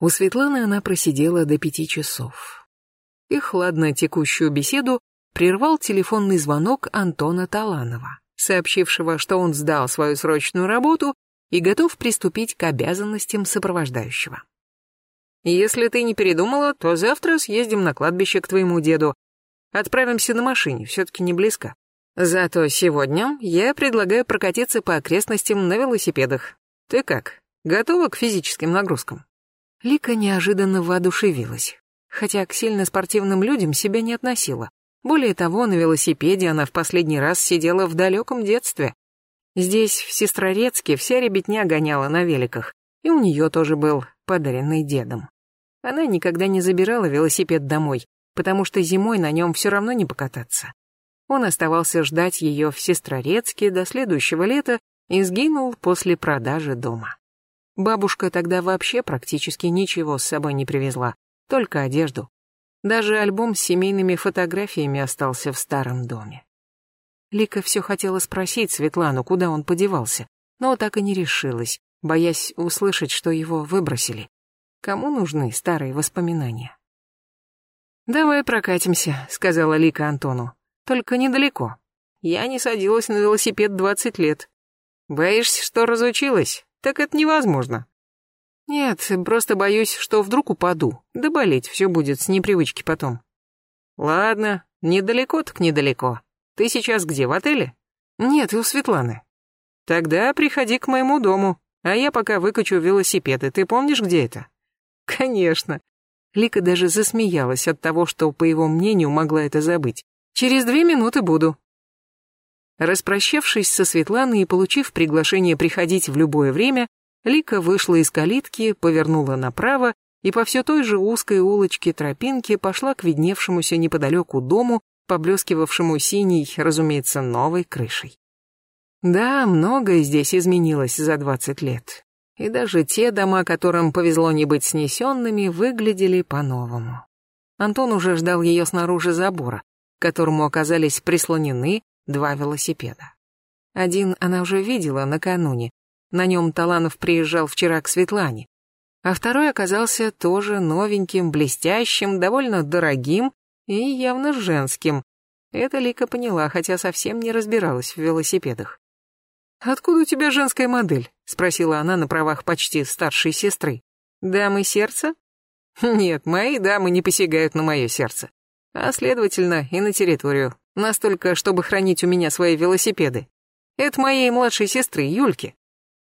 У Светланы она просидела до пяти часов. Их хладно текущую беседу прервал телефонный звонок Антона Таланова, сообщившего, что он сдал свою срочную работу и готов приступить к обязанностям сопровождающего. «Если ты не передумала, то завтра съездим на кладбище к твоему деду. Отправимся на машине, все-таки не близко. Зато сегодня я предлагаю прокатиться по окрестностям на велосипедах. Ты как, готова к физическим нагрузкам?» Лика неожиданно воодушевилась, хотя к сильно спортивным людям себя не относила. Более того, на велосипеде она в последний раз сидела в далеком детстве. Здесь, в Сестрорецке, вся ребятня гоняла на великах, и у нее тоже был подаренный дедом. Она никогда не забирала велосипед домой, потому что зимой на нем все равно не покататься. Он оставался ждать ее в Сестрорецке до следующего лета и сгинул после продажи дома. Бабушка тогда вообще практически ничего с собой не привезла, только одежду. Даже альбом с семейными фотографиями остался в старом доме. Лика все хотела спросить Светлану, куда он подевался, но так и не решилась, боясь услышать, что его выбросили. Кому нужны старые воспоминания? «Давай прокатимся», — сказала Лика Антону. «Только недалеко. Я не садилась на велосипед двадцать лет. Боишься, что разучилась? Так это невозможно». «Нет, просто боюсь, что вдруг упаду. Да болеть все будет с непривычки потом». «Ладно, недалеко так недалеко. Ты сейчас где, в отеле?» «Нет, у Светланы». «Тогда приходи к моему дому, а я пока выкачу велосипеды. Ты помнишь, где это?» «Конечно». Лика даже засмеялась от того, что, по его мнению, могла это забыть. «Через две минуты буду». Распрощавшись со Светланой и получив приглашение приходить в любое время, Лика вышла из калитки, повернула направо и по все той же узкой улочке тропинки пошла к видневшемуся неподалеку дому, поблескивавшему синей, разумеется, новой крышей. Да, многое здесь изменилось за двадцать лет и даже те дома, которым повезло не быть снесенными, выглядели по-новому. Антон уже ждал ее снаружи забора, к которому оказались прислонены два велосипеда. Один она уже видела накануне, на нем Таланов приезжал вчера к Светлане, а второй оказался тоже новеньким, блестящим, довольно дорогим и явно женским. Это Лика поняла, хотя совсем не разбиралась в велосипедах. «Откуда у тебя женская модель?» — спросила она на правах почти старшей сестры. «Дамы сердца?» «Нет, мои дамы не посягают на мое сердце. А следовательно, и на территорию. Настолько, чтобы хранить у меня свои велосипеды. Это моей младшей сестры, Юльки».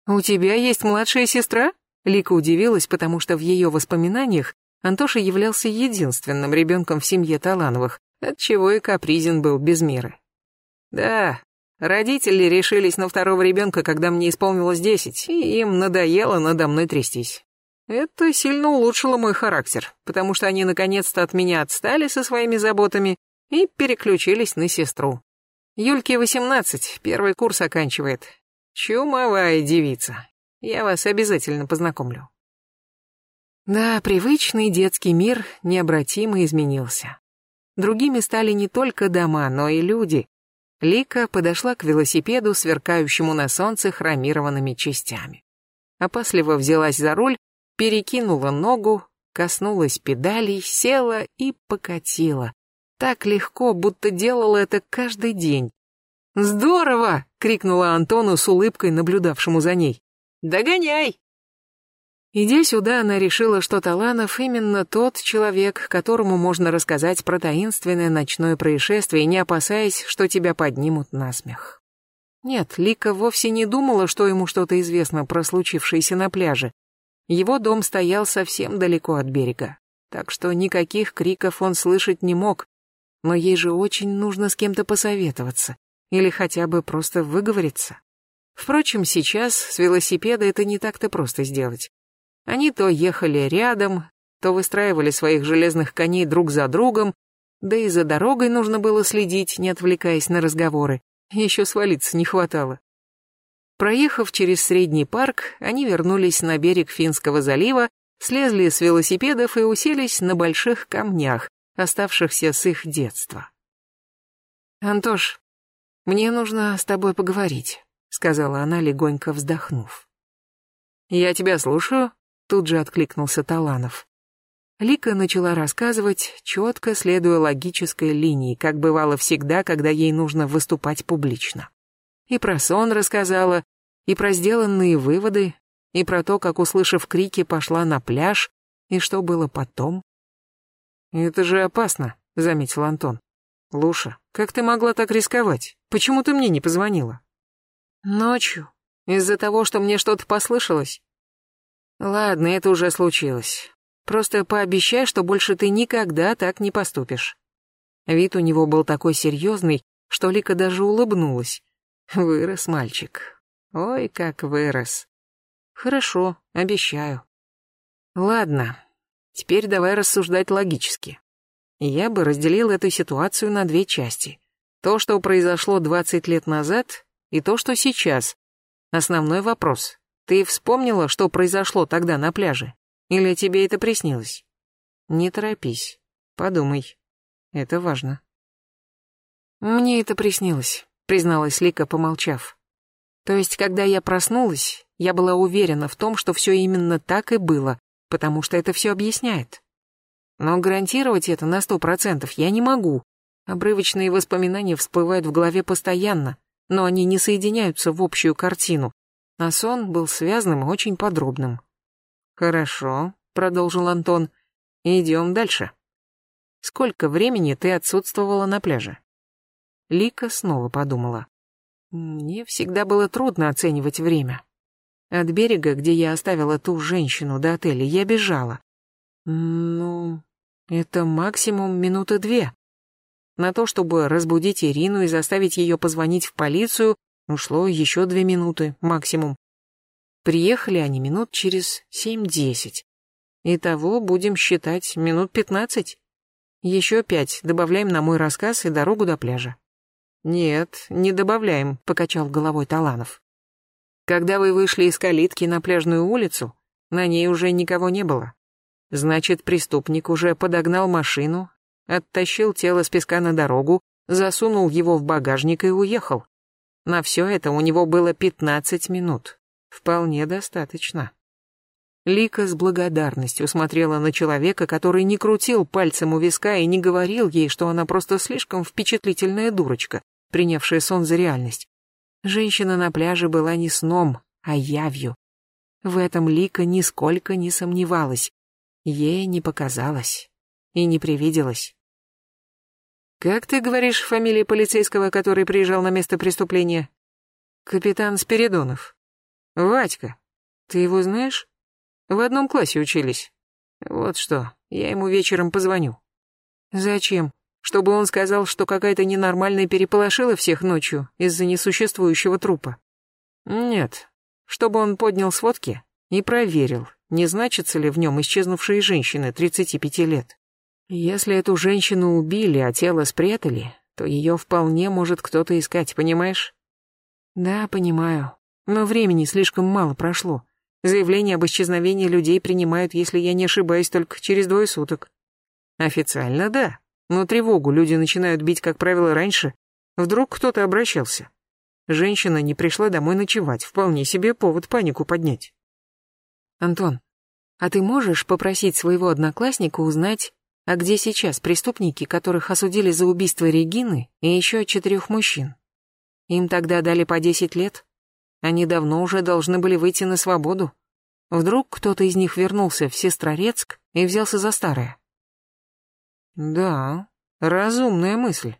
«У тебя есть младшая сестра?» Лика удивилась, потому что в ее воспоминаниях Антоша являлся единственным ребенком в семье Талановых, отчего и капризен был без меры. «Да, Родители решились на второго ребенка, когда мне исполнилось десять, и им надоело надо мной трястись. Это сильно улучшило мой характер, потому что они наконец-то от меня отстали со своими заботами и переключились на сестру. Юльке восемнадцать, первый курс оканчивает. Чумовая девица. Я вас обязательно познакомлю. Да, привычный детский мир необратимо изменился. Другими стали не только дома, но и люди, Лика подошла к велосипеду, сверкающему на солнце хромированными частями. Опасливо взялась за руль, перекинула ногу, коснулась педалей, села и покатила. Так легко, будто делала это каждый день. «Здорово!» — крикнула Антону с улыбкой, наблюдавшему за ней. «Догоняй!» Идя сюда, она решила, что Таланов именно тот человек, которому можно рассказать про таинственное ночное происшествие, не опасаясь, что тебя поднимут на смех. Нет, Лика вовсе не думала, что ему что-то известно про случившееся на пляже. Его дом стоял совсем далеко от берега, так что никаких криков он слышать не мог, но ей же очень нужно с кем-то посоветоваться или хотя бы просто выговориться. Впрочем, сейчас с велосипеда это не так-то просто сделать. Они то ехали рядом, то выстраивали своих железных коней друг за другом, да и за дорогой нужно было следить, не отвлекаясь на разговоры. Еще свалиться не хватало. Проехав через средний парк, они вернулись на берег Финского залива, слезли с велосипедов и уселись на больших камнях, оставшихся с их детства. «Антош, мне нужно с тобой поговорить», — сказала она, легонько вздохнув. «Я тебя слушаю», Тут же откликнулся Таланов. Лика начала рассказывать, четко следуя логической линии, как бывало всегда, когда ей нужно выступать публично. И про сон рассказала, и про сделанные выводы, и про то, как, услышав крики, пошла на пляж, и что было потом. «Это же опасно», — заметил Антон. «Луша, как ты могла так рисковать? Почему ты мне не позвонила?» «Ночью. Из-за того, что мне что-то послышалось». «Ладно, это уже случилось. Просто пообещай, что больше ты никогда так не поступишь». Вид у него был такой серьезный, что Лика даже улыбнулась. Вырос мальчик. Ой, как вырос. Хорошо, обещаю. Ладно, теперь давай рассуждать логически. Я бы разделил эту ситуацию на две части. То, что произошло 20 лет назад, и то, что сейчас. Основной вопрос. Ты вспомнила, что произошло тогда на пляже? Или тебе это приснилось? Не торопись. Подумай. Это важно. Мне это приснилось, призналась Лика, помолчав. То есть, когда я проснулась, я была уверена в том, что все именно так и было, потому что это все объясняет. Но гарантировать это на сто процентов я не могу. Обрывочные воспоминания всплывают в голове постоянно, но они не соединяются в общую картину, а сон был связанным и очень подробным. «Хорошо», — продолжил Антон, — «идем дальше». «Сколько времени ты отсутствовала на пляже?» Лика снова подумала. «Мне всегда было трудно оценивать время. От берега, где я оставила ту женщину до отеля, я бежала. Ну, это максимум минуты две. На то, чтобы разбудить Ирину и заставить ее позвонить в полицию, ушло еще две минуты максимум. Приехали они минут через семь-десять. Итого будем считать минут пятнадцать. Еще пять добавляем на мой рассказ и дорогу до пляжа. Нет, не добавляем, покачал головой Таланов. Когда вы вышли из калитки на пляжную улицу, на ней уже никого не было. Значит, преступник уже подогнал машину, оттащил тело с песка на дорогу, засунул его в багажник и уехал. На все это у него было 15 минут. Вполне достаточно. Лика с благодарностью смотрела на человека, который не крутил пальцем у виска и не говорил ей, что она просто слишком впечатлительная дурочка, принявшая сон за реальность. Женщина на пляже была не сном, а явью. В этом Лика нисколько не сомневалась. Ей не показалось и не привиделось. «Как ты говоришь фамилия полицейского, который приезжал на место преступления?» «Капитан Спиридонов». «Вадька. Ты его знаешь?» «В одном классе учились». «Вот что, я ему вечером позвоню». «Зачем?» Чтобы он сказал, что какая-то ненормальная переполошила всех ночью из-за несуществующего трупа. Нет, чтобы он поднял сводки и проверил, не значится ли в нем исчезнувшие женщины 35 лет. Если эту женщину убили, а тело спрятали, то ее вполне может кто-то искать, понимаешь? Да, понимаю. Но времени слишком мало прошло. Заявление об исчезновении людей принимают, если я не ошибаюсь, только через двое суток. Официально да, но тревогу люди начинают бить, как правило, раньше. Вдруг кто-то обращался. Женщина не пришла домой ночевать, вполне себе повод панику поднять. Антон, а ты можешь попросить своего одноклассника узнать, а где сейчас преступники, которых осудили за убийство Регины и еще четырех мужчин? Им тогда дали по десять лет. Они давно уже должны были выйти на свободу. Вдруг кто-то из них вернулся в Сестрорецк и взялся за старое. Да, разумная мысль.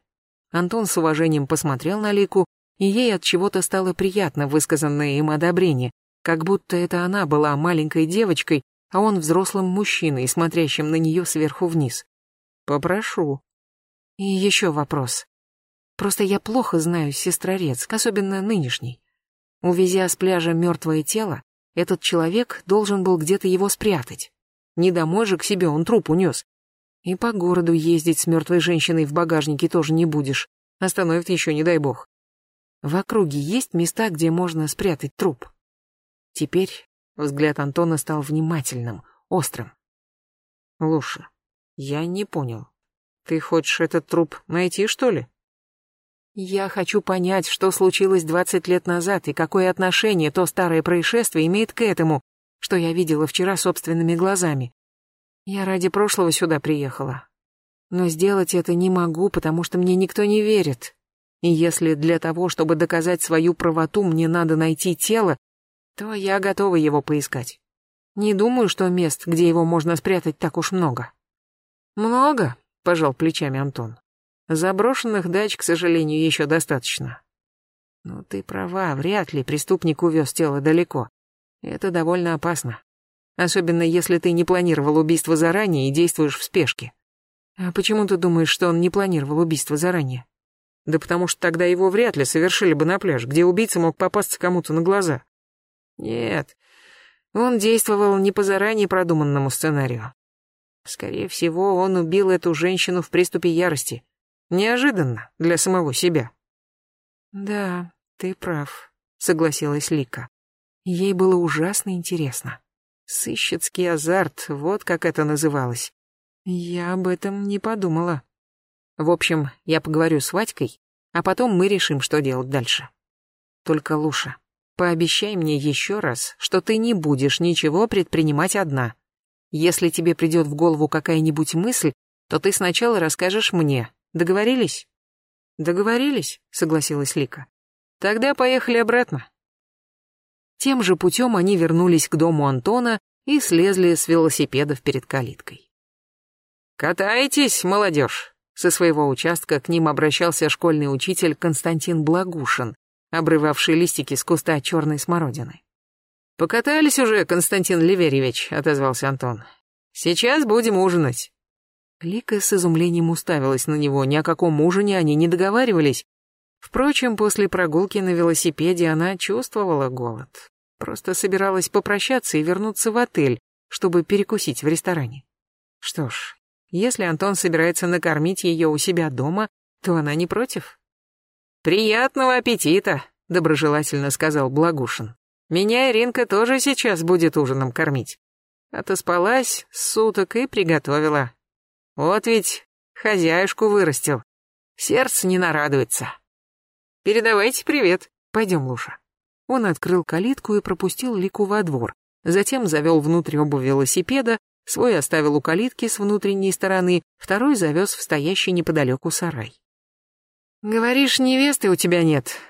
Антон с уважением посмотрел на Лику, и ей от чего-то стало приятно высказанное им одобрение, как будто это она была маленькой девочкой, а он взрослым мужчиной, смотрящим на нее сверху вниз. Попрошу. И еще вопрос. Просто я плохо знаю сестрорецк, особенно нынешний. Увезя с пляжа мертвое тело, этот человек должен был где-то его спрятать. Не домой же к себе он труп унес, и по городу ездить с мертвой женщиной в багажнике тоже не будешь. Остановит еще, не дай бог. В округе есть места, где можно спрятать труп. Теперь взгляд Антона стал внимательным, острым. Луша, я не понял. Ты хочешь этот труп найти, что ли? Я хочу понять, что случилось двадцать лет назад и какое отношение то старое происшествие имеет к этому. что я видела вчера собственными глазами. Я ради прошлого сюда приехала. Но сделать это не могу, потому что мне никто не верит. И если для того, чтобы доказать свою правоту, мне надо найти тело, то я готова его поискать. Не думаю, что мест, где его можно спрятать, так уж много. Много, пожал плечами Антон. Заброшенных дач, к сожалению, еще достаточно. Но ты права, вряд ли преступник увез тело далеко. Это довольно опасно. Особенно если ты не планировал убийство заранее и действуешь в спешке. А почему ты думаешь, что он не планировал убийство заранее? Да потому что тогда его вряд ли совершили бы на пляж, где убийца мог попасться кому-то на глаза. Нет, он действовал не по заранее продуманному сценарию. Скорее всего, он убил эту женщину в приступе ярости. Неожиданно для самого себя. Да, ты прав, согласилась Лика. Ей было ужасно интересно. Сыщицкий азарт, вот как это называлось. Я об этом не подумала. В общем, я поговорю с Вадькой, а потом мы решим, что делать дальше. Только, Луша, пообещай мне еще раз, что ты не будешь ничего предпринимать одна. Если тебе придет в голову какая-нибудь мысль, то ты сначала расскажешь мне. Договорились? Договорились, согласилась Лика. Тогда поехали обратно. Тем же путем они вернулись к дому Антона и слезли с велосипедов перед калиткой. «Катайтесь, молодежь!» Со своего участка к ним обращался школьный учитель Константин Благушин, обрывавший листики с куста черной смородины. «Покатались уже, Константин Ливерьевич», — отозвался Антон. «Сейчас будем ужинать». Лика с изумлением уставилась на него, ни о каком ужине они не договаривались. Впрочем, после прогулки на велосипеде она чувствовала голод. Просто собиралась попрощаться и вернуться в отель, чтобы перекусить в ресторане. Что ж, если Антон собирается накормить ее у себя дома, то она не против. «Приятного аппетита», — доброжелательно сказал Благушин. «Меня Иринка тоже сейчас будет ужином кормить. Отоспалась с суток и приготовила. Вот ведь хозяюшку вырастил. Сердце не нарадуется. Передавайте привет. Пойдем, Луша». Он открыл калитку и пропустил Лику во двор, затем завел внутрь оба велосипеда, Свой оставил у калитки с внутренней стороны, второй завез в стоящий неподалеку сарай. «Говоришь, невесты у тебя нет.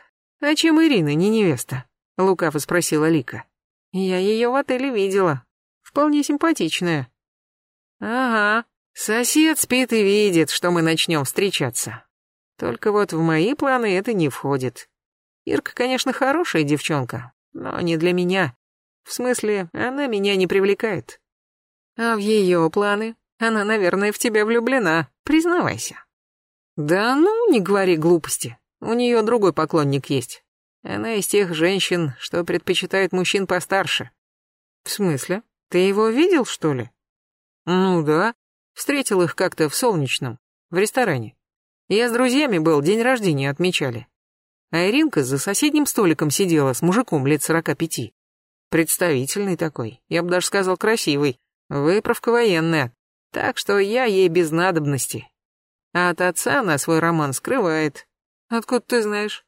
А чем Ирина не невеста?» — лукаво спросила Лика. «Я ее в отеле видела. Вполне симпатичная». «Ага, сосед спит и видит, что мы начнем встречаться. Только вот в мои планы это не входит. Ирка, конечно, хорошая девчонка, но не для меня. В смысле, она меня не привлекает. А в ее планы? Она, наверное, в тебя влюблена, признавайся. Да ну, не говори глупости. У нее другой поклонник есть. Она из тех женщин, что предпочитают мужчин постарше. В смысле? Ты его видел, что ли? Ну да. Встретил их как-то в Солнечном, в ресторане. Я с друзьями был, день рождения отмечали. А Иринка за соседним столиком сидела с мужиком лет сорока пяти. Представительный такой, я бы даже сказал красивый. Выправка военная, так что я ей без надобности. А от отца она свой роман скрывает. Откуда ты знаешь?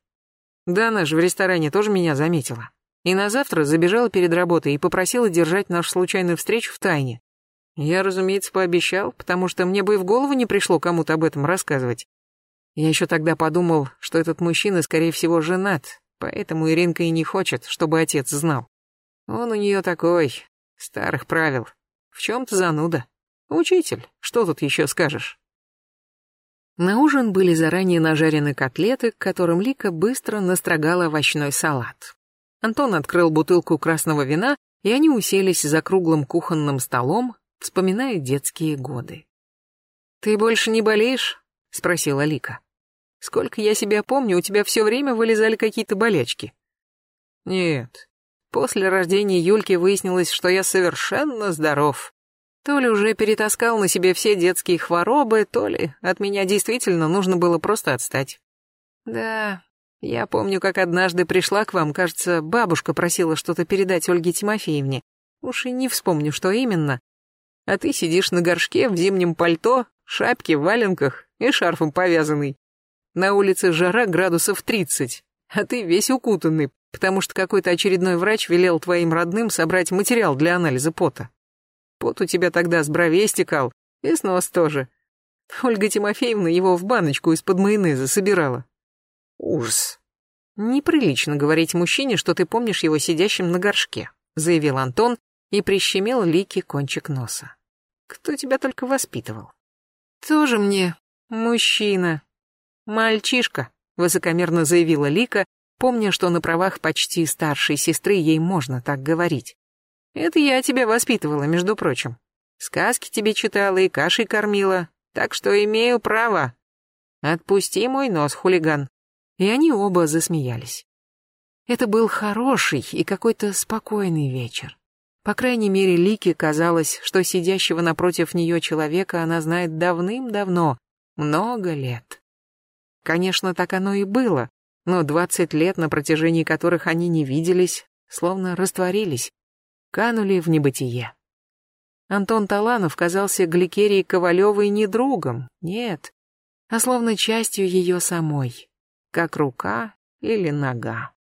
Да она же в ресторане тоже меня заметила. И на завтра забежала перед работой и попросила держать нашу случайную встречу в тайне. Я, разумеется, пообещал, потому что мне бы и в голову не пришло кому-то об этом рассказывать. Я еще тогда подумал, что этот мужчина, скорее всего, женат, поэтому Иринка и не хочет, чтобы отец знал. Он у нее такой, старых правил. В чем-то зануда. Учитель, что тут еще скажешь? На ужин были заранее нажарены котлеты, к которым Лика быстро настрогала овощной салат. Антон открыл бутылку красного вина, и они уселись за круглым кухонным столом, вспоминая детские годы. «Ты больше не болеешь?» — спросила Лика. «Сколько я себя помню, у тебя все время вылезали какие-то болячки». «Нет, После рождения Юльки выяснилось, что я совершенно здоров. То ли уже перетаскал на себе все детские хворобы, то ли от меня действительно нужно было просто отстать. Да, я помню, как однажды пришла к вам, кажется, бабушка просила что-то передать Ольге Тимофеевне. Уж и не вспомню, что именно. А ты сидишь на горшке в зимнем пальто, шапке, валенках и шарфом повязанный. На улице жара градусов тридцать. а ты весь укутанный, потому что какой-то очередной врач велел твоим родным собрать материал для анализа пота. Пот у тебя тогда с бровей стекал, и с нос тоже. Ольга Тимофеевна его в баночку из-под майонеза собирала. Ужас. Неприлично говорить мужчине, что ты помнишь его сидящим на горшке, заявил Антон и прищемил Лике кончик носа. Кто тебя только воспитывал? Тоже мне мужчина. Мальчишка, высокомерно заявила Лика, помня, что на правах почти старшей сестры ей можно так говорить. Это я тебя воспитывала, между прочим. Сказки тебе читала и кашей кормила, так что имею право. Отпусти мой нос, хулиган. И они оба засмеялись. Это был хороший и какой-то спокойный вечер. По крайней мере, Лике казалось, что сидящего напротив нее человека она знает давным-давно, много лет. Конечно, так оно и было, но двадцать лет, на протяжении которых они не виделись, словно растворились, канули в небытие. Антон Таланов казался Гликерии Ковалевой не другом, нет, а словно частью ее самой, как рука или нога.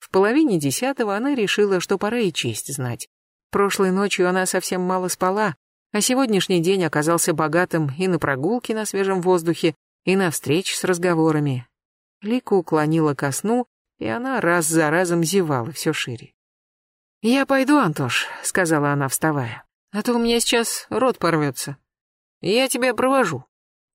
В половине десятого она решила, что пора и честь знать. Прошлой ночью она совсем мало спала, а сегодняшний день оказался богатым и на прогулки на свежем воздухе, и на встречи с разговорами. Лика уклонила ко сну, и она раз за разом зевала все шире. «Я пойду, Антош», — сказала она, вставая, — «а то у меня сейчас рот порвется. Я тебя провожу».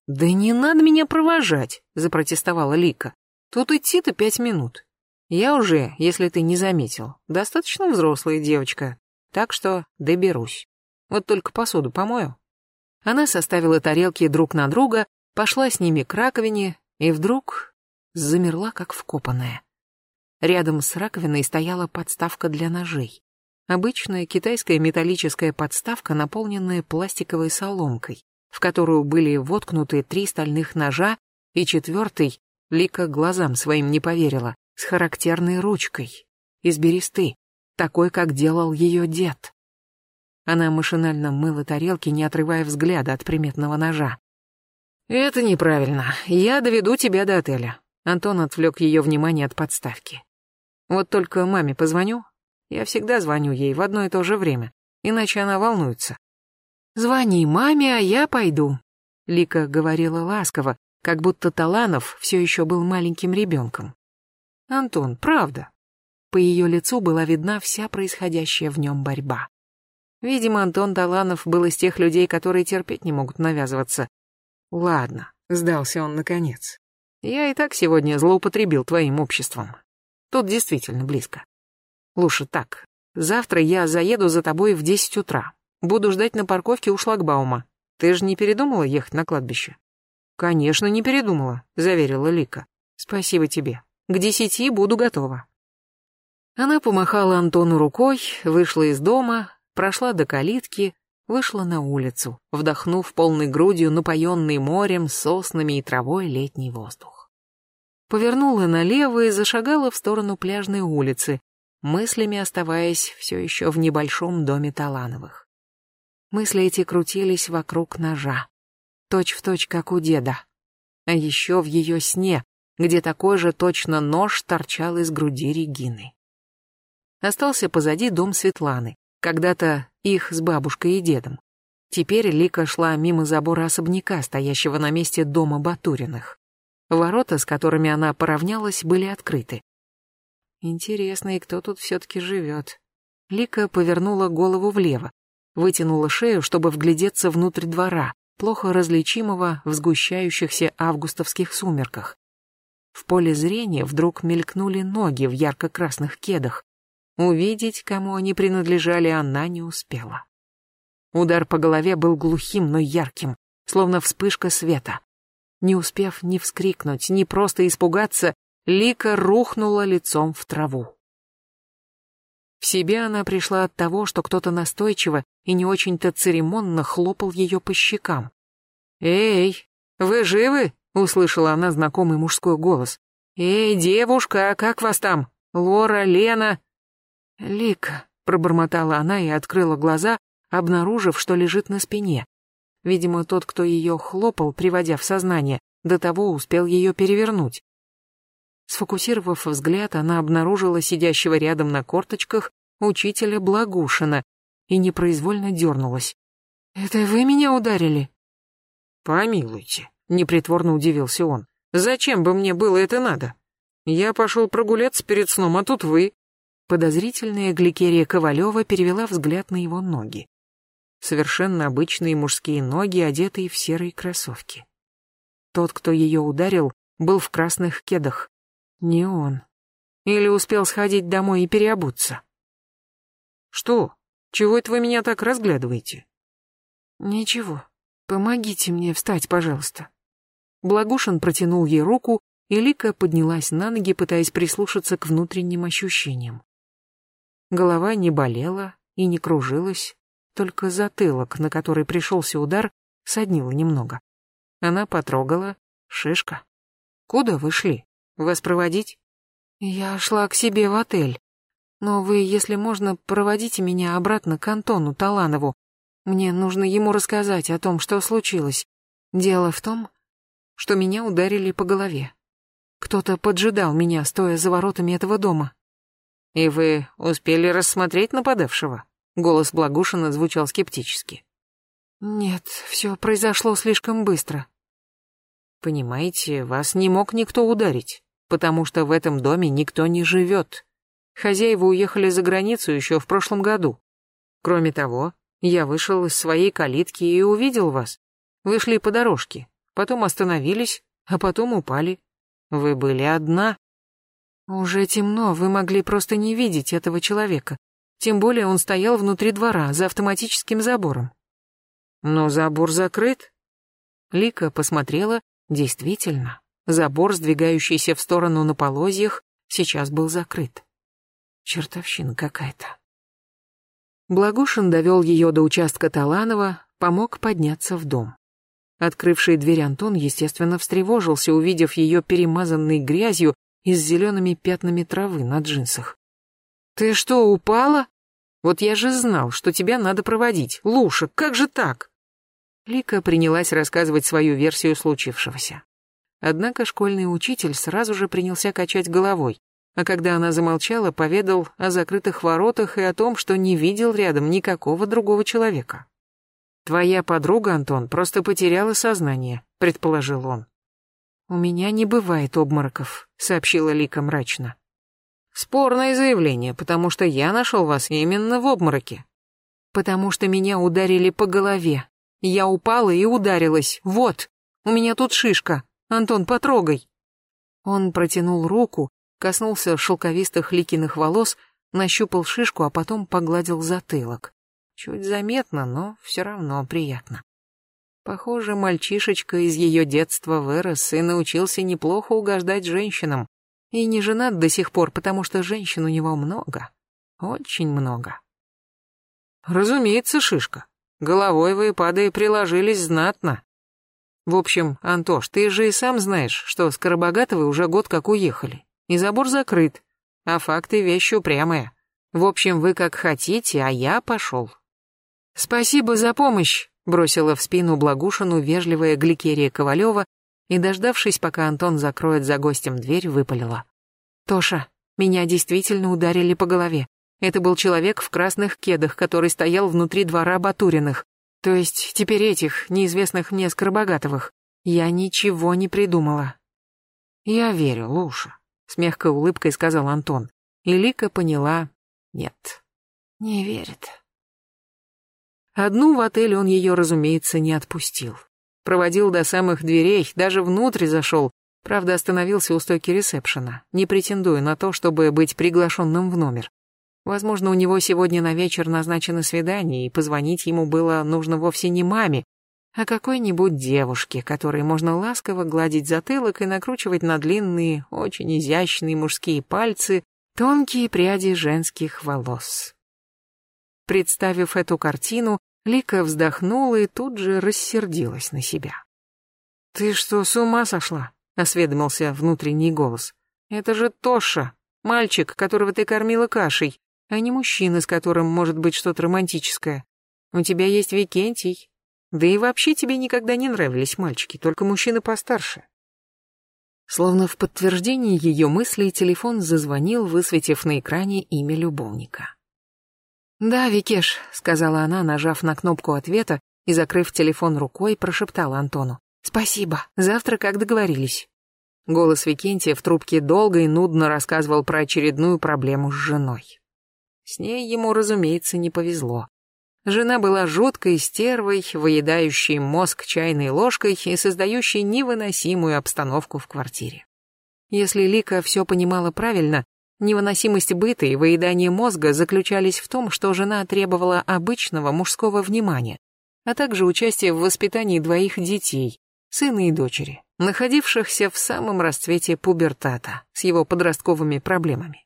«Да не надо меня провожать», — запротестовала Лика. «Тут идти-то пять минут. Я уже, если ты не заметил, достаточно взрослая девочка, так что доберусь. Вот только посуду помою». Она составила тарелки друг на друга, пошла с ними к раковине и вдруг замерла, как вкопанная. Рядом с раковиной стояла подставка для ножей. Обычная китайская металлическая подставка, наполненная пластиковой соломкой, в которую были воткнуты три стальных ножа, и четвертый, Лика глазам своим не поверила, с характерной ручкой, из бересты, такой, как делал ее дед. Она машинально мыла тарелки, не отрывая взгляда от приметного ножа. «Это неправильно. Я доведу тебя до отеля». Антон отвлек ее внимание от подставки. Вот только маме позвоню. Я всегда звоню ей в одно и то же время, иначе она волнуется. «Звони маме, а я пойду», — Лика говорила ласково, как будто Таланов все еще был маленьким ребенком. «Антон, правда». По ее лицу была видна вся происходящая в нем борьба. Видимо, Антон Таланов был из тех людей, которые терпеть не могут навязываться. «Ладно», — сдался он наконец. «Я и так сегодня злоупотребил твоим обществом. Тут действительно близко. Лучше так. Завтра я заеду за тобой в десять утра. Буду ждать на парковке у шлагбаума. Ты же не передумала ехать на кладбище? Конечно, не передумала, заверила Лика. Спасибо тебе. К десяти буду готова. Она помахала Антону рукой, вышла из дома, прошла до калитки, вышла на улицу, вдохнув полной грудью напоенный морем, соснами и травой летний воздух повернула налево и зашагала в сторону пляжной улицы, мыслями оставаясь все еще в небольшом доме Талановых. Мысли эти крутились вокруг ножа, точь в точь, как у деда. А еще в ее сне, где такой же точно нож торчал из груди Регины. Остался позади дом Светланы, когда-то их с бабушкой и дедом. Теперь Лика шла мимо забора особняка, стоящего на месте дома Батуриных. Ворота, с которыми она поравнялась, были открыты. Интересно, и кто тут все-таки живет? Лика повернула голову влево, вытянула шею, чтобы вглядеться внутрь двора, плохо различимого в сгущающихся августовских сумерках. В поле зрения вдруг мелькнули ноги в ярко-красных кедах. Увидеть, кому они принадлежали, она не успела. Удар по голове был глухим, но ярким, словно вспышка света. Не успев ни вскрикнуть, ни просто испугаться, Лика рухнула лицом в траву. В себя она пришла от того, что кто-то настойчиво и не очень-то церемонно хлопал ее по щекам. «Эй, вы живы?» — услышала она знакомый мужской голос. «Эй, девушка, как вас там? Лора, Лена?» «Лика», — пробормотала она и открыла глаза, обнаружив, что лежит на спине. Видимо, тот, кто ее хлопал, приводя в сознание, до того успел ее перевернуть. Сфокусировав взгляд, она обнаружила сидящего рядом на корточках учителя Благушина и непроизвольно дернулась. «Это вы меня ударили?» «Помилуйте», — непритворно удивился он. «Зачем бы мне было это надо? Я пошел прогуляться перед сном, а тут вы». Подозрительная Гликерия Ковалева перевела взгляд на его ноги. Совершенно обычные мужские ноги, одетые в серые кроссовки. Тот, кто ее ударил, был в красных кедах. Не он. Или успел сходить домой и переобуться. «Что? Чего это вы меня так разглядываете?» «Ничего. Помогите мне встать, пожалуйста». Благушин протянул ей руку, и Лика поднялась на ноги, пытаясь прислушаться к внутренним ощущениям. Голова не болела и не кружилась, только затылок, на который пришелся удар, соднило немного. Она потрогала. Шишка. «Куда вы шли? Вас проводить?» «Я шла к себе в отель. Но вы, если можно, проводите меня обратно к Антону Таланову. Мне нужно ему рассказать о том, что случилось. Дело в том, что меня ударили по голове. Кто-то поджидал меня, стоя за воротами этого дома. «И вы успели рассмотреть нападавшего?» Голос Благушина звучал скептически. «Нет, все произошло слишком быстро». «Понимаете, вас не мог никто ударить, потому что в этом доме никто не живет. Хозяева уехали за границу еще в прошлом году. Кроме того, я вышел из своей калитки и увидел вас. Вы шли по дорожке, потом остановились, а потом упали. Вы были одна. Уже темно, вы могли просто не видеть этого человека. Тем более он стоял внутри двора, за автоматическим забором. Но забор закрыт. Лика посмотрела, действительно, забор, сдвигающийся в сторону на полозьях, сейчас был закрыт. Чертовщина какая-то. Благушин довел ее до участка Таланова, помог подняться в дом. Открывший дверь Антон, естественно, встревожился, увидев ее перемазанной грязью и с зелеными пятнами травы на джинсах. «Ты что, упала? Вот я же знал, что тебя надо проводить. Луша, как же так?» Лика принялась рассказывать свою версию случившегося. Однако школьный учитель сразу же принялся качать головой, а когда она замолчала, поведал о закрытых воротах и о том, что не видел рядом никакого другого человека. «Твоя подруга, Антон, просто потеряла сознание», — предположил он. «У меня не бывает обмороков», — сообщила Лика мрачно. «Спорное заявление, потому что я нашел вас именно в обмороке». «Потому что меня ударили по голове. Я упала и ударилась. Вот, у меня тут шишка. Антон, потрогай». Он протянул руку, коснулся шелковистых Ликиных волос, нащупал шишку, а потом погладил затылок. Чуть заметно, но все равно приятно. Похоже, мальчишечка из ее детства вырос и научился неплохо угождать женщинам. И не женат до сих пор, потому что женщин у него много. Очень много. Разумеется, шишка. Головой вы, падая, приложились знатно. В общем, Антош, ты же и сам знаешь, что Скоробогатовы уже год как уехали. И забор закрыт. А факты вещь упрямая. В общем, вы как хотите, а я пошел. «Спасибо за помощь», — бросила в спину Благушину вежливая Гликерия Ковалева и, дождавшись, пока Антон закроет за гостем дверь, выпалила. «Тоша, меня действительно ударили по голове. Это был человек в красных кедах, который стоял внутри двора Батуриных. То есть теперь этих, неизвестных мне Скоробогатовых. Я ничего не придумала». «Я верю, Луша», — с мягкой улыбкой сказал Антон. И Лика поняла, нет, не верит. Одну в отель он ее, разумеется, не отпустил. Проводил до самых дверей, даже внутрь зашел, правда остановился у стойки ресепшена, не претендуя на то, чтобы быть приглашенным в номер. Возможно, у него сегодня на вечер назначено свидание, и позвонить ему было нужно вовсе не маме, а какой-нибудь девушке, которой можно ласково гладить затылок и накручивать на длинные, очень изящные мужские пальцы тонкие пряди женских волос. Представив эту картину, Лика вздохнула и тут же рассердилась на себя. «Ты что, с ума сошла?» — осведомился внутренний голос. «Это же Тоша, мальчик, которого ты кормила кашей, а не мужчина, с которым может быть что-то романтическое. У тебя есть Викентий. Да и вообще тебе никогда не нравились мальчики, только мужчины постарше». Словно в подтверждении ее мыслей телефон зазвонил, высветив на экране имя любовника. «Да, Викеш», — сказала она, нажав на кнопку ответа и, закрыв телефон рукой, прошептала Антону. «Спасибо. Завтра, как договорились». Голос Викентия в трубке долго и нудно рассказывал про очередную проблему с женой. С ней ему, разумеется, не повезло. Жена была жуткой стервой, выедающей мозг чайной ложкой и создающей невыносимую обстановку в квартире. Если Лика все понимала правильно, невыносимость быта и выедание мозга заключались в том, что жена требовала обычного мужского внимания, а также участия в воспитании двоих детей, сына и дочери, находившихся в самом расцвете пубертата с его подростковыми проблемами.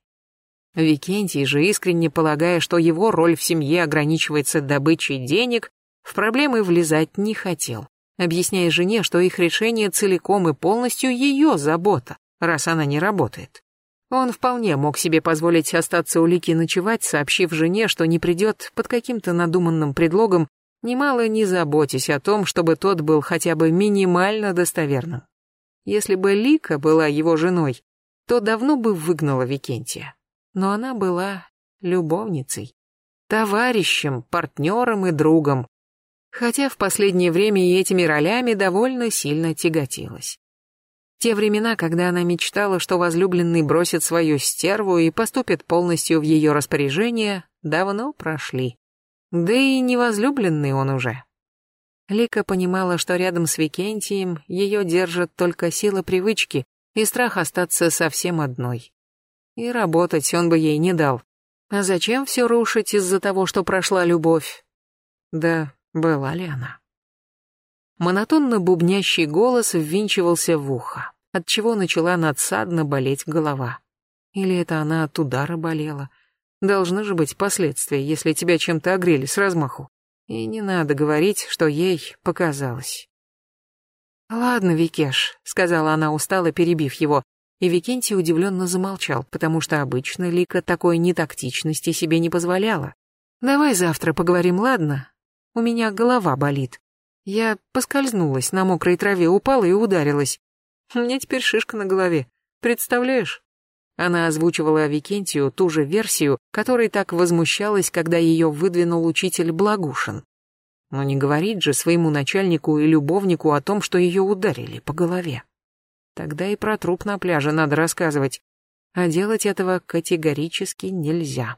Викентий же, искренне полагая, что его роль в семье ограничивается добычей денег, в проблемы влезать не хотел, объясняя жене, что их решение целиком и полностью ее забота, раз она не работает. Он вполне мог себе позволить остаться у Лики ночевать, сообщив жене, что не придет под каким-то надуманным предлогом, немало не заботясь о том, чтобы тот был хотя бы минимально достоверным. Если бы Лика была его женой, то давно бы выгнала Викентия но она была любовницей, товарищем, партнером и другом, хотя в последнее время и этими ролями довольно сильно тяготилась. Те времена, когда она мечтала, что возлюбленный бросит свою стерву и поступит полностью в ее распоряжение, давно прошли. Да и невозлюбленный он уже. Лика понимала, что рядом с Викентием ее держит только сила привычки и страх остаться совсем одной. И работать он бы ей не дал. А зачем все рушить из-за того, что прошла любовь? Да, была ли она? Монотонно бубнящий голос ввинчивался в ухо, отчего начала надсадно болеть голова. Или это она от удара болела? Должны же быть последствия, если тебя чем-то огрели с размаху. И не надо говорить, что ей показалось. «Ладно, Викеш», — сказала она устало, перебив его, и Викентий удивленно замолчал, потому что обычно Лика такой нетактичности себе не позволяла. «Давай завтра поговорим, ладно? У меня голова болит. Я поскользнулась на мокрой траве, упала и ударилась. У меня теперь шишка на голове. Представляешь?» Она озвучивала Викентию ту же версию, которой так возмущалась, когда ее выдвинул учитель Благушин. Но не говорит же своему начальнику и любовнику о том, что ее ударили по голове. Тогда и про труп на пляже надо рассказывать. А делать этого категорически нельзя.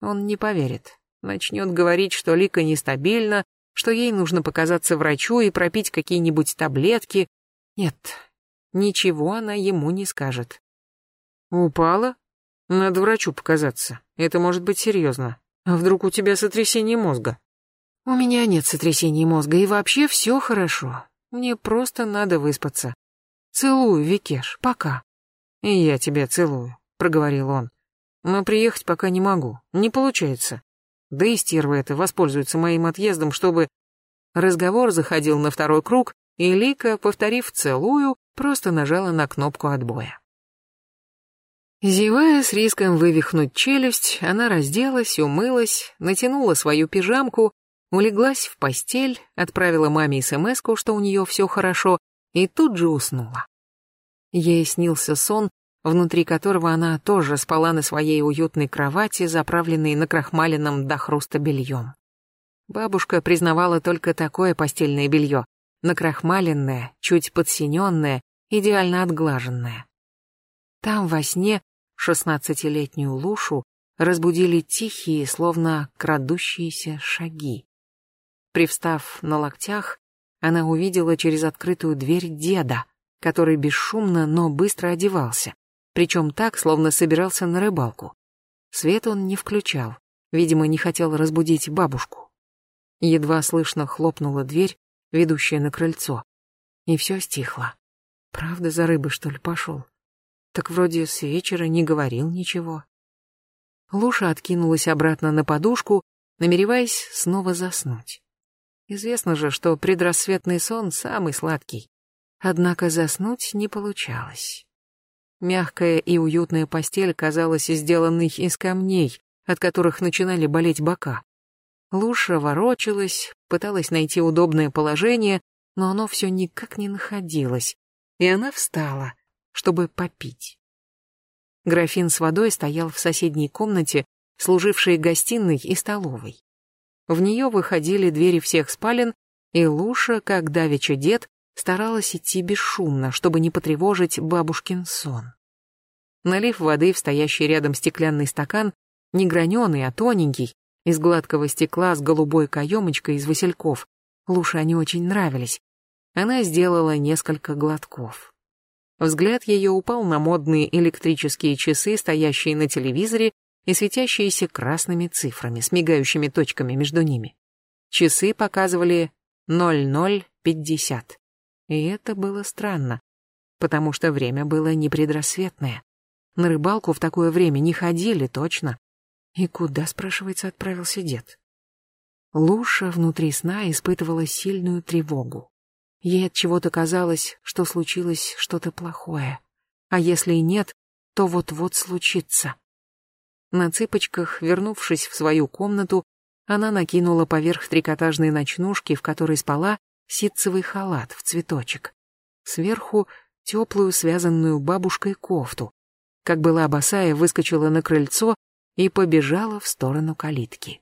Он не поверит. Начнет говорить, что Лика нестабильна, что ей нужно показаться врачу и пропить какие-нибудь таблетки. Нет, ничего она ему не скажет. Упала? Надо врачу показаться. Это может быть серьезно. А вдруг у тебя сотрясение мозга? У меня нет сотрясения мозга, и вообще все хорошо. Мне просто надо выспаться. «Целую, Викеш, пока». «И я тебя целую», — проговорил он. «Но приехать пока не могу, не получается. Да и стерва эта воспользуется моим отъездом, чтобы...» Разговор заходил на второй круг, и Лика, повторив «целую», просто нажала на кнопку отбоя. Зевая с риском вывихнуть челюсть, она разделась, умылась, натянула свою пижамку, улеглась в постель, отправила маме смс что у нее все хорошо, и тут же уснула. Ей снился сон, внутри которого она тоже спала на своей уютной кровати, заправленной накрахмаленным до хруста бельем. Бабушка признавала только такое постельное белье, накрахмаленное, чуть подсиненное, идеально отглаженное. Там во сне шестнадцатилетнюю Лушу разбудили тихие, словно крадущиеся шаги. Привстав на локтях, она увидела через открытую дверь деда, который бесшумно, но быстро одевался, причем так, словно собирался на рыбалку. Свет он не включал, видимо, не хотел разбудить бабушку. Едва слышно хлопнула дверь, ведущая на крыльцо, и все стихло. Правда, за рыбой, что ли, пошел? Так вроде с вечера не говорил ничего. Луша откинулась обратно на подушку, намереваясь снова заснуть. Известно же, что предрассветный сон самый сладкий. Однако заснуть не получалось. Мягкая и уютная постель казалась сделанной из камней, от которых начинали болеть бока. Луша ворочалась, пыталась найти удобное положение, но оно все никак не находилось. И она встала, чтобы попить. Графин с водой стоял в соседней комнате, служившей гостиной и столовой. В нее выходили двери всех спален, и Луша, как давеча дед, старалась идти бесшумно, чтобы не потревожить бабушкин сон. Налив воды в стоящий рядом стеклянный стакан, не граненый, а тоненький, из гладкого стекла с голубой каемочкой из васильков, Луше они очень нравились, она сделала несколько глотков. Взгляд ее упал на модные электрические часы, стоящие на телевизоре и светящиеся красными цифрами с мигающими точками между ними. Часы показывали 0050. И это было странно, потому что время было не предрассветное. На рыбалку в такое время не ходили, точно. И куда, спрашивается, отправился дед? Луша внутри сна испытывала сильную тревогу. Ей от чего-то казалось, что случилось что-то плохое. А если и нет, то вот-вот случится. На цыпочках, вернувшись в свою комнату, она накинула поверх трикотажной ночнушки, в которой спала, ситцевый халат в цветочек. Сверху теплую, связанную бабушкой кофту. Как была босая, выскочила на крыльцо и побежала в сторону калитки.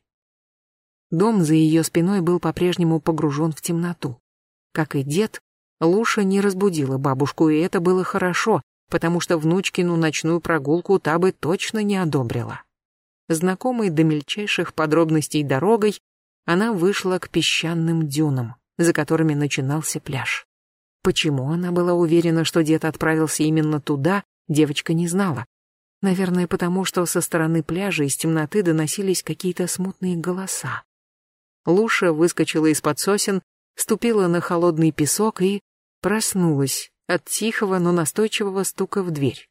Дом за ее спиной был по-прежнему погружен в темноту. Как и дед, Луша не разбудила бабушку, и это было хорошо, потому что внучкину ночную прогулку та бы точно не одобрила. Знакомой до мельчайших подробностей дорогой, она вышла к песчаным дюнам, за которыми начинался пляж. Почему она была уверена, что дед отправился именно туда, девочка не знала. Наверное, потому что со стороны пляжа из темноты доносились какие-то смутные голоса. Луша выскочила из-под сосен ступила на холодный песок и проснулась от тихого, но настойчивого стука в дверь.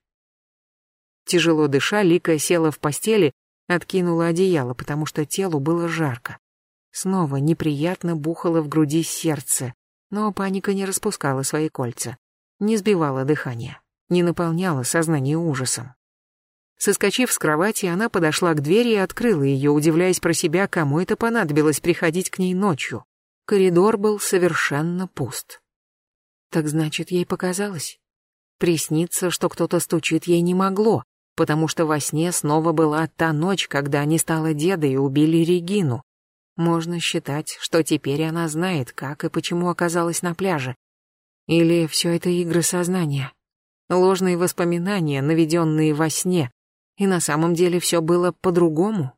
Тяжело дыша, Лика села в постели, откинула одеяло, потому что телу было жарко. Снова неприятно бухало в груди сердце, но паника не распускала свои кольца, не сбивала дыхания, не наполняла сознание ужасом. Соскочив с кровати, она подошла к двери и открыла ее, удивляясь про себя, кому это понадобилось приходить к ней ночью. Коридор был совершенно пуст. Так значит, ей показалось. Присниться, что кто-то стучит, ей не могло, потому что во сне снова была та ночь, когда они стала деда и убили Регину. Можно считать, что теперь она знает, как и почему оказалась на пляже. Или все это игры сознания. Ложные воспоминания, наведенные во сне. И на самом деле все было по-другому.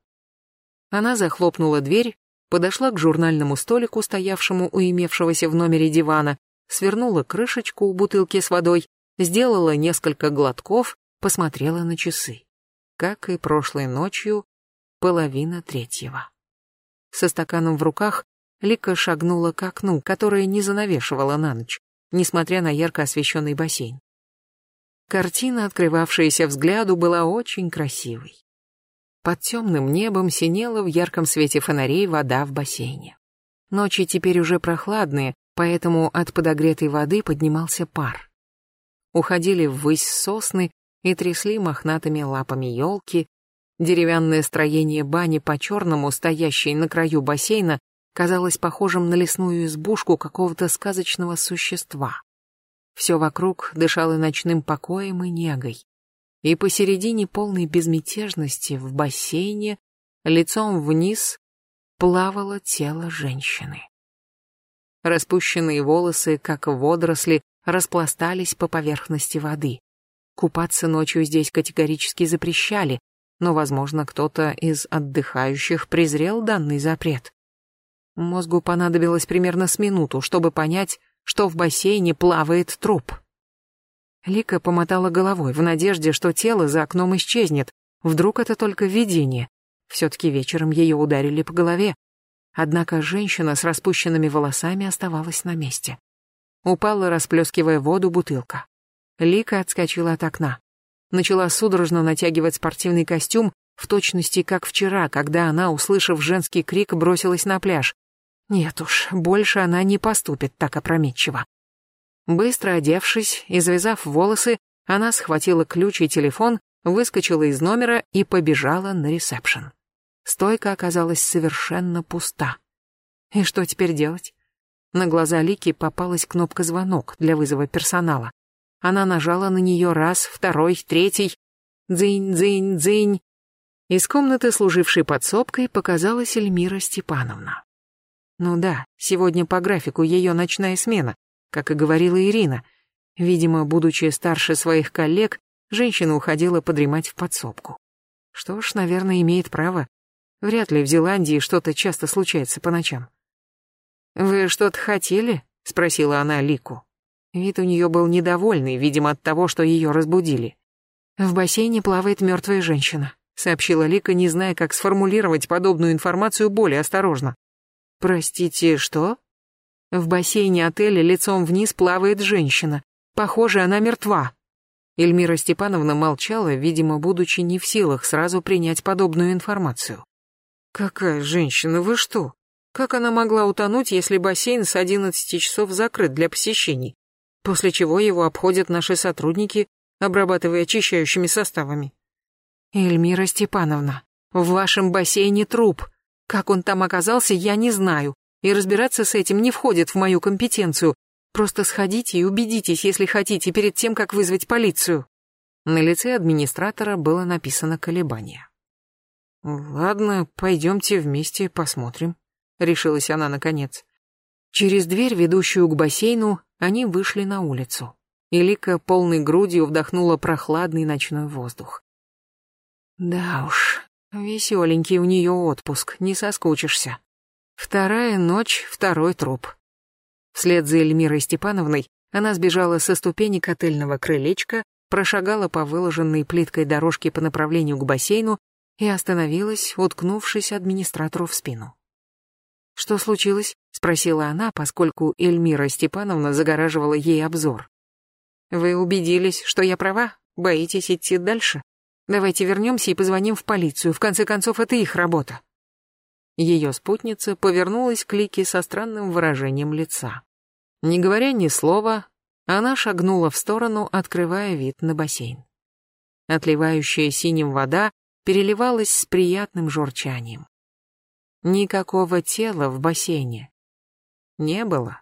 Она захлопнула дверь, подошла к журнальному столику, стоявшему у имевшегося в номере дивана, свернула крышечку у бутылки с водой, сделала несколько глотков, посмотрела на часы. Как и прошлой ночью, половина третьего. Со стаканом в руках Лика шагнула к окну, которое не занавешивало на ночь, несмотря на ярко освещенный бассейн. Картина, открывавшаяся взгляду, была очень красивой. Под темным небом синела в ярком свете фонарей вода в бассейне. Ночи теперь уже прохладные, поэтому от подогретой воды поднимался пар. Уходили ввысь сосны и трясли мохнатыми лапами елки. Деревянное строение бани по-черному, стоящей на краю бассейна, казалось похожим на лесную избушку какого-то сказочного существа. Все вокруг дышало ночным покоем и негой и посередине полной безмятежности в бассейне, лицом вниз, плавало тело женщины. Распущенные волосы, как водоросли, распластались по поверхности воды. Купаться ночью здесь категорически запрещали, но, возможно, кто-то из отдыхающих презрел данный запрет. Мозгу понадобилось примерно с минуту, чтобы понять, что в бассейне плавает труп. Лика помотала головой в надежде, что тело за окном исчезнет. Вдруг это только видение. Все-таки вечером ее ударили по голове. Однако женщина с распущенными волосами оставалась на месте. Упала, расплескивая воду, бутылка. Лика отскочила от окна. Начала судорожно натягивать спортивный костюм, в точности как вчера, когда она, услышав женский крик, бросилась на пляж. Нет уж, больше она не поступит так опрометчиво. Быстро одевшись и завязав волосы, она схватила ключ и телефон, выскочила из номера и побежала на ресепшн. Стойка оказалась совершенно пуста. И что теперь делать? На глаза Лики попалась кнопка «Звонок» для вызова персонала. Она нажала на нее раз, второй, третий. Дзынь, дзынь, дзынь. Из комнаты, служившей подсобкой, показалась Эльмира Степановна. Ну да, сегодня по графику ее ночная смена, как и говорила Ирина. Видимо, будучи старше своих коллег, женщина уходила подремать в подсобку. Что ж, наверное, имеет право. Вряд ли в Зеландии что-то часто случается по ночам. «Вы что-то хотели?» — спросила она Лику. Вид у нее был недовольный, видимо, от того, что ее разбудили. «В бассейне плавает мертвая женщина», — сообщила Лика, не зная, как сформулировать подобную информацию более осторожно. «Простите, что?» В бассейне отеля лицом вниз плавает женщина. Похоже, она мертва. Эльмира Степановна молчала, видимо, будучи не в силах сразу принять подобную информацию. «Какая женщина? Вы что? Как она могла утонуть, если бассейн с 11 часов закрыт для посещений? После чего его обходят наши сотрудники, обрабатывая очищающими составами. Эльмира Степановна, в вашем бассейне труп. Как он там оказался, я не знаю, и разбираться с этим не входит в мою компетенцию, Просто сходите и убедитесь, если хотите, перед тем, как вызвать полицию. На лице администратора было написано колебание. Ладно, пойдемте вместе посмотрим, решилась она наконец. Через дверь, ведущую к бассейну, они вышли на улицу. И Лика полной грудью вдохнула прохладный ночной воздух. Да уж, веселенький у нее отпуск, не соскучишься. Вторая ночь, второй труп. Вслед за Эльмирой Степановной она сбежала со ступенек отельного крылечка, прошагала по выложенной плиткой дорожке по направлению к бассейну и остановилась, уткнувшись администратору в спину. «Что случилось?» — спросила она, поскольку Эльмира Степановна загораживала ей обзор. «Вы убедились, что я права? Боитесь идти дальше? Давайте вернемся и позвоним в полицию, в конце концов, это их работа». Ее спутница повернулась к Лике со странным выражением лица. Не говоря ни слова, она шагнула в сторону, открывая вид на бассейн. Отливающая синим вода переливалась с приятным журчанием. Никакого тела в бассейне не было.